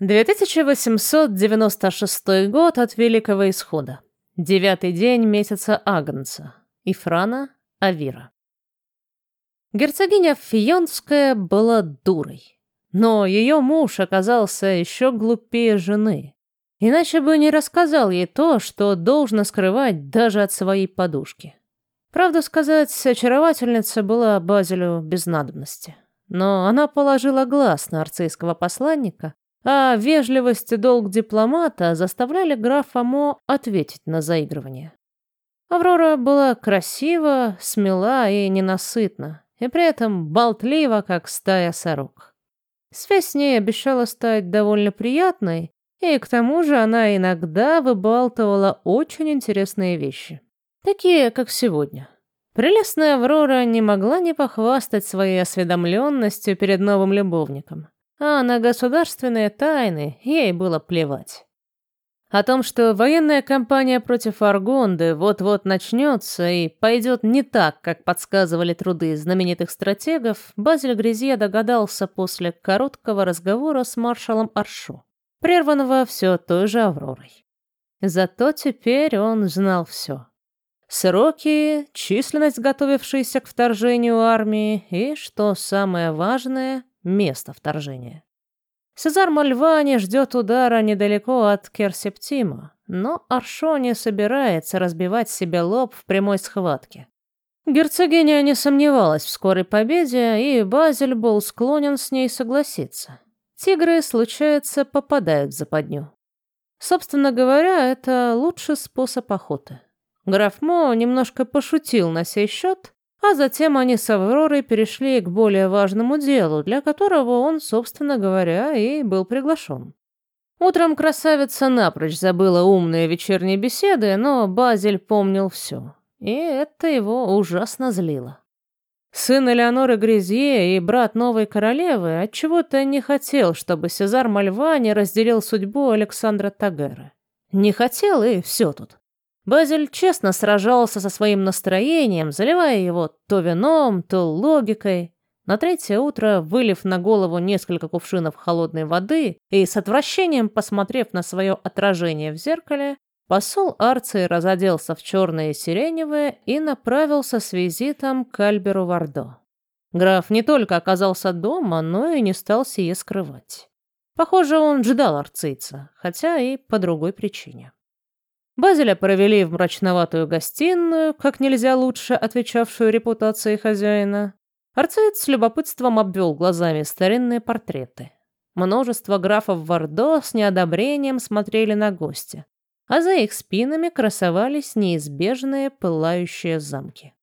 2896 год от Великого Исхода. Девятый день месяца Агнца. Ифрана Авира. Герцогиня Фионская была дурой. Но ее муж оказался еще глупее жены. Иначе бы не рассказал ей то, что должно скрывать даже от своей подушки. Правду сказать, очаровательница была Базилю без надобности. Но она положила глаз на арцейского посланника, а вежливость и долг дипломата заставляли графа Мо ответить на заигрывание. Аврора была красива, смела и ненасытна, и при этом болтлива, как стая сорок. Связь с ней обещала стать довольно приятной, и к тому же она иногда выбалтывала очень интересные вещи. Такие, как сегодня. Прелестная Аврора не могла не похвастать своей осведомленностью перед новым любовником. А на государственные тайны ей было плевать. О том, что военная кампания против Аргонды вот-вот начнется и пойдет не так, как подсказывали труды знаменитых стратегов, Базиль Грязье догадался после короткого разговора с маршалом Аршо, прерванного все той же Авророй. Зато теперь он знал все. Сроки, численность готовившейся к вторжению армии и, что самое важное, место вторжения. Сезар Мальвани ждет удара недалеко от Керсептима, но Аршо не собирается разбивать себе лоб в прямой схватке. Герцогиня не сомневалась в скорой победе, и Базель был склонен с ней согласиться. Тигры, случается, попадают в западню. Собственно говоря, это лучший способ охоты. Граф Мо немножко пошутил на сей счет, а затем они с Авророй перешли к более важному делу, для которого он, собственно говоря, и был приглашен. Утром красавица напрочь забыла умные вечерние беседы, но Базель помнил все, и это его ужасно злило. Сын Элеоноры Грязье и брат новой королевы отчего-то не хотел, чтобы Сезар Мальвани разделил судьбу Александра Тагера. Не хотел, и все тут. Базель честно сражался со своим настроением, заливая его то вином, то логикой. На третье утро, вылив на голову несколько кувшинов холодной воды и с отвращением посмотрев на свое отражение в зеркале, посол Арции разоделся в черное и сиреневое и направился с визитом к Альберу Вардо. Граф не только оказался дома, но и не стал сие скрывать. Похоже, он ждал арцийца, хотя и по другой причине. Базеля провели в мрачноватую гостиную, как нельзя лучше отвечавшую репутации хозяина. Арцеец с любопытством обвел глазами старинные портреты. Множество графов Вардо с неодобрением смотрели на гостя, а за их спинами красовались неизбежные пылающие замки.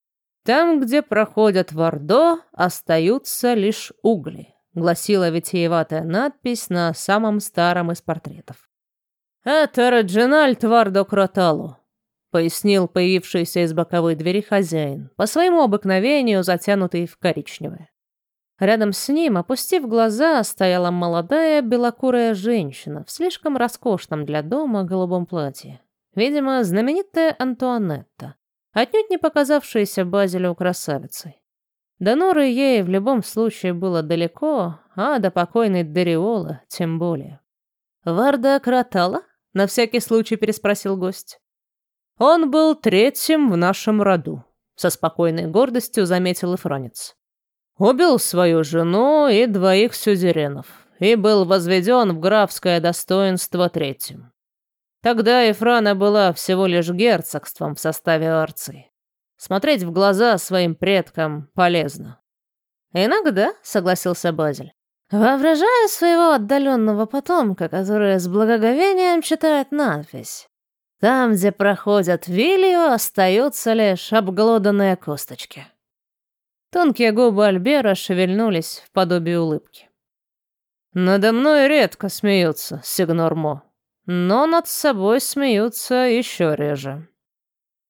«Там, где проходят Вардо, остаются лишь угли», гласила витиеватая надпись на самом старом из портретов. «Это Реджинальд Вардо Кроталу», — пояснил появившийся из боковой двери хозяин, по своему обыкновению затянутый в коричневое. Рядом с ним, опустив глаза, стояла молодая белокурая женщина в слишком роскошном для дома голубом платье. Видимо, знаменитая Антуанетта, отнюдь не показавшаяся Базилю красавицей. До Норы ей в любом случае было далеко, а до покойной Дариола тем более. «Варда Кротала?» На всякий случай переспросил гость. Он был третьим в нашем роду, со спокойной гордостью заметил Ифранец. Убил свою жену и двоих сюзеренов и был возведен в графское достоинство третьим. Тогда Ефрана была всего лишь герцогством в составе Арции. Смотреть в глаза своим предкам полезно. «Иногда», — согласился Базель. Воображаю своего отдаленного потомка, который с благоговением читает надпись. Там, где проходят вилью, остаются лишь обглоданные косточки. Тонкие губы Альбера шевельнулись в подобие улыбки. «Надо мной редко смеются, сигнор Мо, но над собой смеются еще реже.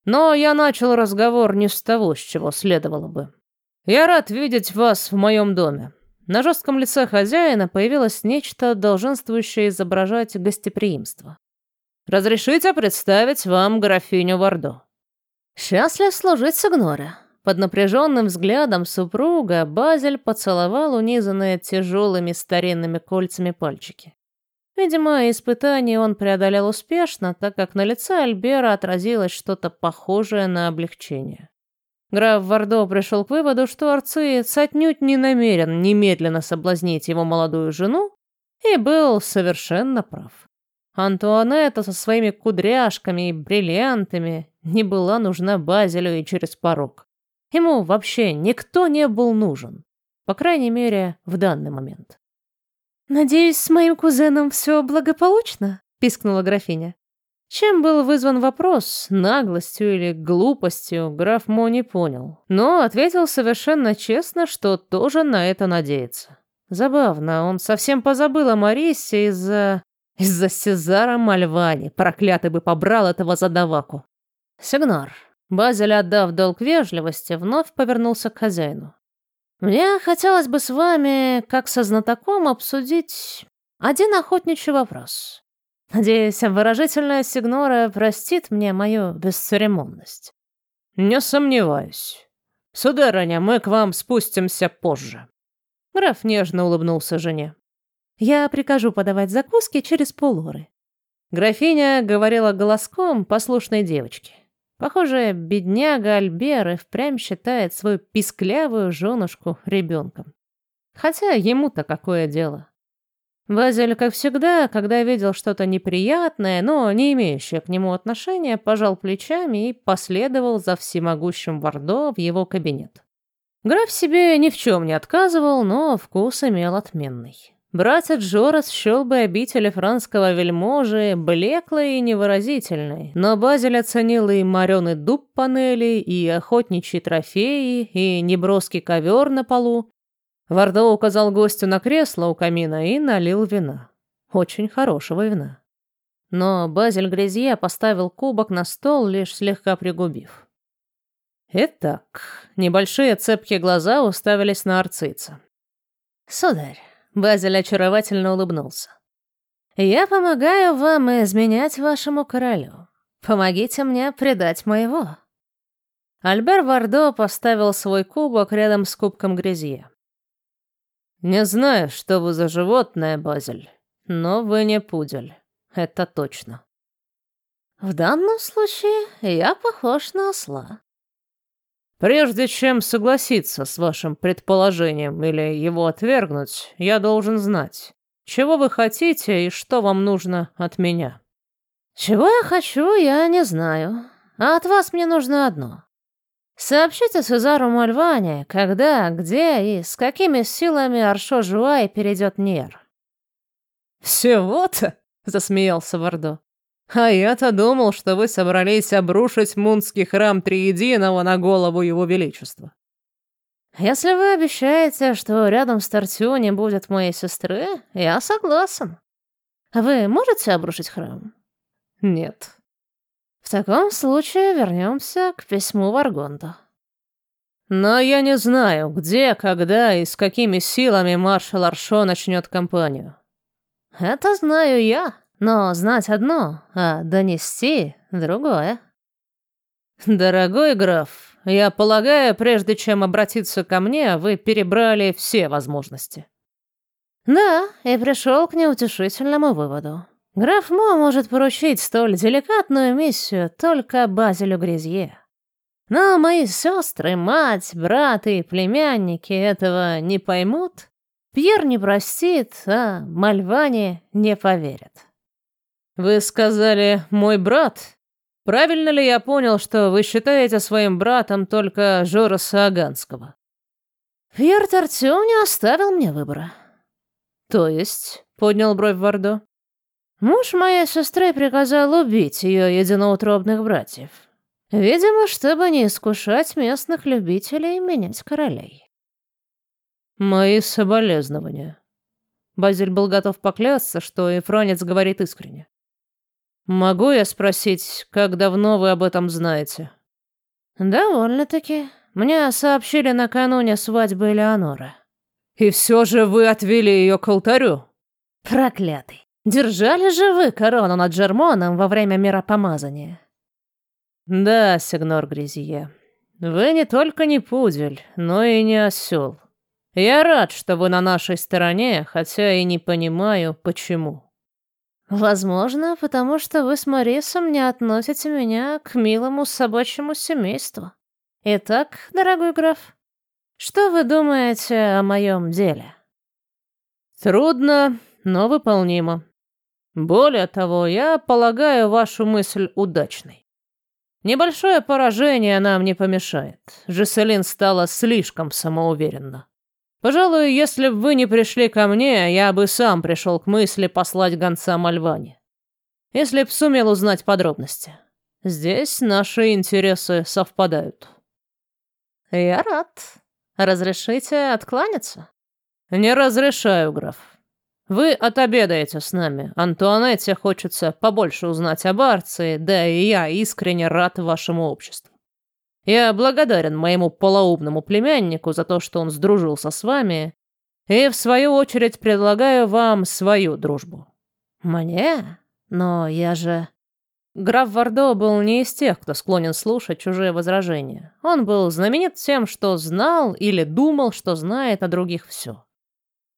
Но я начал разговор не с того, с чего следовало бы. Я рад видеть вас в моем доме. На жестком лице хозяина появилось нечто, долженствующее изображать гостеприимство. «Разрешите представить вам графиню Вардо». «Счастлив служить Сигноре». Под напряженным взглядом супруга Базель поцеловал унизанные тяжелыми старинными кольцами пальчики. Видимо, испытание он преодолел успешно, так как на лице Альбера отразилось что-то похожее на облегчение. Граф Вардо пришел к выводу, что Арциец отнюдь не намерен немедленно соблазнить его молодую жену, и был совершенно прав. Антуанетта со своими кудряшками и бриллиантами не была нужна Базилю и через порог. Ему вообще никто не был нужен. По крайней мере, в данный момент. «Надеюсь, с моим кузеном все благополучно?» — пискнула графиня. Чем был вызван вопрос, наглостью или глупостью, граф Мо не понял, но ответил совершенно честно, что тоже на это надеется. Забавно, он совсем позабыл о Марисе из-за... из-за Сезара Мальвани, проклятый бы побрал этого задаваку. Сигнар, Базель, отдав долг вежливости, вновь повернулся к хозяину. Мне хотелось бы с вами, как со знатоком, обсудить один охотничий вопрос. Надеюсь, выражительная Сигнора простит мне мою бесцеремонность. Не сомневаюсь. Сударыня, мы к вам спустимся позже. Граф нежно улыбнулся жене. Я прикажу подавать закуски через полуры. Графиня говорила голоском послушной девочки. Похоже, бедняга Альбер и впрямь считает свою писклявую женушку ребенком. Хотя ему-то какое дело. Базель, как всегда, когда видел что-то неприятное, но не имеющее к нему отношения, пожал плечами и последовал за всемогущим Вардо в его кабинет. Граф себе ни в чем не отказывал, но вкус имел отменный. Братец Джорас счел бы обители франского вельможи блеклой и невыразительной, но Базель оценил и мореный дуб панели, и охотничьи трофеи, и неброский ковер на полу. Вардо указал гостю на кресло у камина и налил вина. Очень хорошего вина. Но Базель Грязье поставил кубок на стол, лишь слегка пригубив. Итак, небольшие цепкие глаза уставились на арцица. «Сударь, Базель очаровательно улыбнулся. «Я помогаю вам изменять вашему королю. Помогите мне предать моего». Альбер Вардо поставил свой кубок рядом с кубком Грязье. «Не знаю, что вы за животное, Базель, но вы не пудель. Это точно». «В данном случае я похож на осла», Прежде чем согласиться с вашим предположением или его отвергнуть, я должен знать, чего вы хотите и что вам нужно от меня. Чего я хочу, я не знаю. А от вас мне нужно одно. Сообщите Сезару Мальване, когда, где и с какими силами Аршо Жуай перейдет Нер. «Всего-то?» — засмеялся Вардо. А я-то думал, что вы собрались обрушить Мунский храм Триединого на голову его величества. Если вы обещаете, что рядом с Тартю не будет моей сестры, я согласен. Вы можете обрушить храм? Нет. В таком случае вернемся к письму Варгонда. Но я не знаю, где, когда и с какими силами маршал Аршо начнет кампанию. Это знаю я, но знать одно, а донести другое. Дорогой граф, я полагаю, прежде чем обратиться ко мне, вы перебрали все возможности. Да, и пришел к неутешительному выводу. Граф Мо может поручить столь деликатную миссию только Базилю Грязье. Но мои сестры, мать, брат и племянники этого не поймут. Пьер не простит, а Мальвани не поверят. «Вы сказали «мой брат». Правильно ли я понял, что вы считаете своим братом только Жороса Аганского?» «Пьер Тартю не оставил мне выбора». «То есть?» — поднял бровь Вардо. «Муж моей сестры приказал убить ее единоутробных братьев. Видимо, чтобы не искушать местных любителей менять королей». «Мои соболезнования». Базиль был готов поклясться, что Эфронец говорит искренне. «Могу я спросить, как давно вы об этом знаете?» «Довольно-таки. Мне сообщили накануне свадьбы Элеоноры». «И все же вы отвели ее к алтарю?» «Проклятый. Держали же вы корону над Джермоном во время миропомазания?» «Да, сигнор Грязье, вы не только не пудель, но и не осел. Я рад, что вы на нашей стороне, хотя и не понимаю, почему». Возможно, потому что вы с Марисом не относите меня к милому собачьему семейству. Итак, дорогой граф, что вы думаете о моем деле? Трудно, но выполнимо. Более того, я полагаю вашу мысль удачной. Небольшое поражение нам не помешает. Жеселин стала слишком самоуверенна. Пожалуй, если бы вы не пришли ко мне, я бы сам пришел к мысли послать гонца Мальване. Если б сумел узнать подробности. Здесь наши интересы совпадают. Я рад. Разрешите откланяться? Не разрешаю, граф. Вы отобедаете с нами. Антуанетте хочется побольше узнать об Арции, да и я искренне рад вашему обществу. Я благодарен моему полоумному племяннику за то, что он сдружился с вами, и, в свою очередь, предлагаю вам свою дружбу». «Мне? Но я же...» Граф Вардо был не из тех, кто склонен слушать чужие возражения. Он был знаменит тем, что знал или думал, что знает о других все.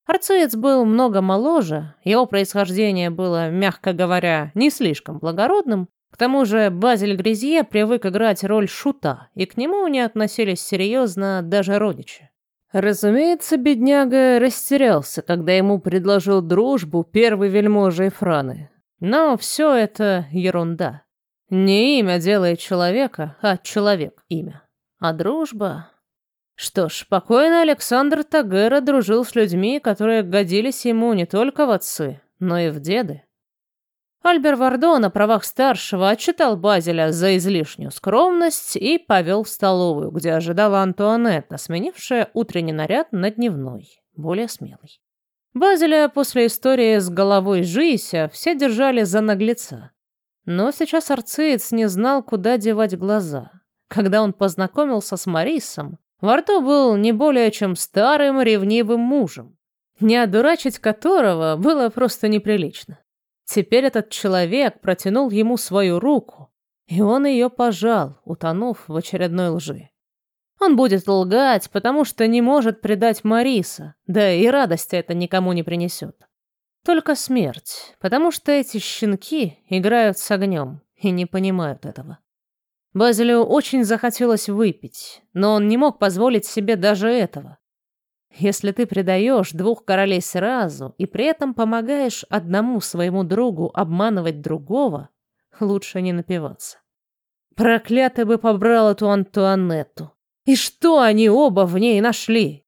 Арциец был много моложе, его происхождение было, мягко говоря, не слишком благородным, к тому же Базиль Грязье привык играть роль шута, и к нему не относились серьезно даже родичи. Разумеется, бедняга растерялся, когда ему предложил дружбу первый вельможа Эфраны. Но все это ерунда. Не имя делает человека, а человек имя. А дружба... Что ж, покойный Александр Тагера дружил с людьми, которые годились ему не только в отцы, но и в деды. Альбер Вардо на правах старшего отчитал Базеля за излишнюю скромность и повел в столовую, где ожидала Антуанетта, сменившая утренний наряд на дневной, более смелый. Базеля после истории с головой Жися все держали за наглеца. Но сейчас арциец не знал, куда девать глаза. Когда он познакомился с Марисом, Варто был не более чем старым ревнивым мужем, не одурачить которого было просто неприлично. Теперь этот человек протянул ему свою руку, и он ее пожал, утонув в очередной лжи. Он будет лгать, потому что не может предать Мариса, да и радости это никому не принесет. Только смерть, потому что эти щенки играют с огнем и не понимают этого. Базилю очень захотелось выпить, но он не мог позволить себе даже этого. Если ты предаешь двух королей сразу и при этом помогаешь одному своему другу обманывать другого, лучше не напиваться. Проклятый бы побрал эту Антуанетту. И что они оба в ней нашли?